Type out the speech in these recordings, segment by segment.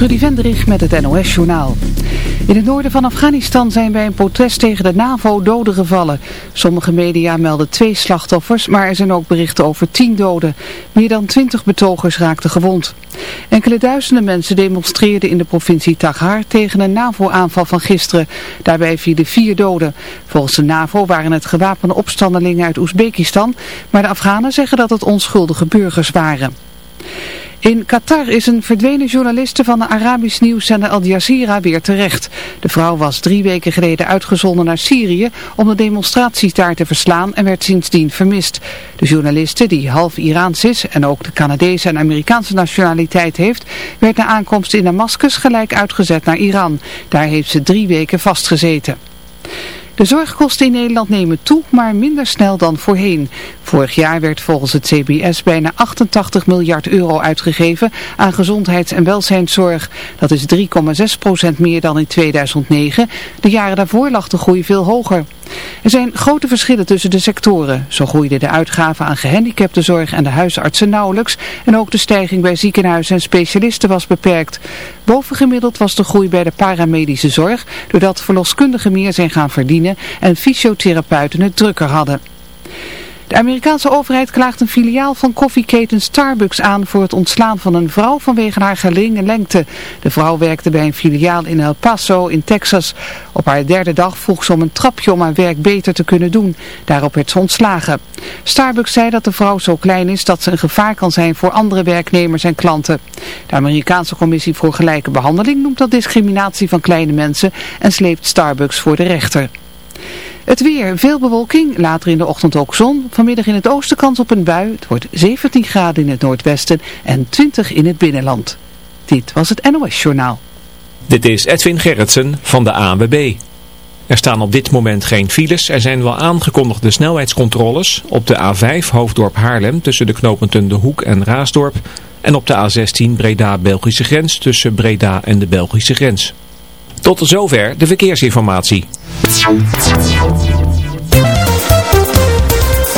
Trudy Vendrich met het NOS-journaal. In het noorden van Afghanistan zijn bij een protest tegen de NAVO doden gevallen. Sommige media melden twee slachtoffers, maar er zijn ook berichten over tien doden. Meer dan twintig betogers raakten gewond. Enkele duizenden mensen demonstreerden in de provincie Taghar tegen een NAVO-aanval van gisteren. Daarbij vielen vier doden. Volgens de NAVO waren het gewapende opstandelingen uit Oezbekistan, maar de Afghanen zeggen dat het onschuldige burgers waren. In Qatar is een verdwenen journaliste van de Arabisch nieuwszender Al Jazeera weer terecht. De vrouw was drie weken geleden uitgezonden naar Syrië om de demonstraties daar te verslaan en werd sindsdien vermist. De journaliste, die half Iraans is en ook de Canadese en Amerikaanse nationaliteit heeft, werd na aankomst in Damascus gelijk uitgezet naar Iran. Daar heeft ze drie weken vastgezeten. De zorgkosten in Nederland nemen toe, maar minder snel dan voorheen. Vorig jaar werd volgens het CBS bijna 88 miljard euro uitgegeven aan gezondheids- en welzijnszorg. Dat is 3,6 procent meer dan in 2009. De jaren daarvoor lag de groei veel hoger. Er zijn grote verschillen tussen de sectoren. Zo groeiden de uitgaven aan gehandicaptenzorg en de huisartsen nauwelijks. En ook de stijging bij ziekenhuizen en specialisten was beperkt. Bovengemiddeld was de groei bij de paramedische zorg, doordat verloskundigen meer zijn gaan verdienen en fysiotherapeuten het drukker hadden. De Amerikaanse overheid klaagt een filiaal van koffieketen Starbucks aan voor het ontslaan van een vrouw vanwege haar geringe lengte. De vrouw werkte bij een filiaal in El Paso in Texas. Op haar derde dag vroeg ze om een trapje om haar werk beter te kunnen doen. Daarop werd ze ontslagen. Starbucks zei dat de vrouw zo klein is dat ze een gevaar kan zijn voor andere werknemers en klanten. De Amerikaanse Commissie voor Gelijke Behandeling noemt dat discriminatie van kleine mensen en sleept Starbucks voor de rechter. Het weer, veel bewolking, later in de ochtend ook zon. Vanmiddag in het oosten kans op een bui. Het wordt 17 graden in het noordwesten en 20 in het binnenland. Dit was het NOS Journaal. Dit is Edwin Gerritsen van de ANWB. Er staan op dit moment geen files. Er zijn wel aangekondigde snelheidscontroles op de A5 Hoofddorp Haarlem tussen de knooppunten De Hoek en Raasdorp. En op de A16 Breda-Belgische grens tussen Breda en de Belgische grens. Tot zover de verkeersinformatie.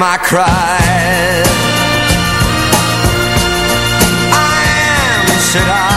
my cry. I am, said I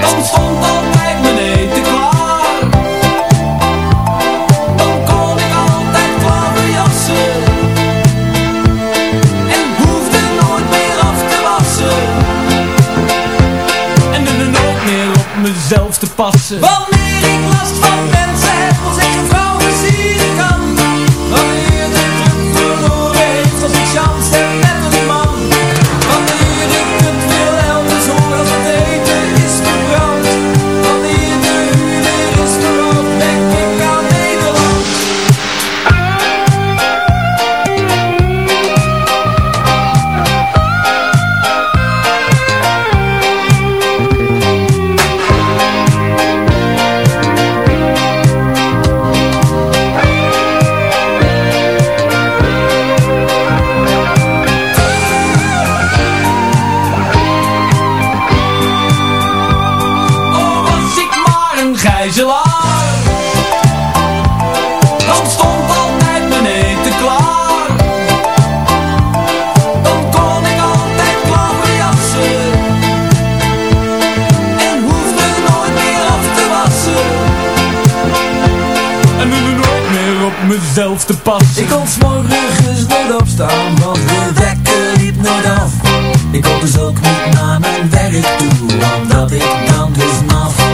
Dan stond altijd mijn eten klaar. Dan kon ik altijd klaar bejassen En hoefde nooit meer af te wassen. En doe er nooit meer op mezelf te passen. Ik te Ik kon s'morgens nooit opstaan Want de wekker liep nooit af. Ik kon dus ook niet naar mijn werk toe Omdat ik dan dus maf.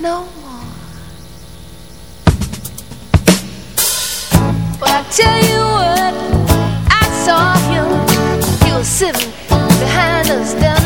No more. But I tell you what, I saw him. He was sitting behind us down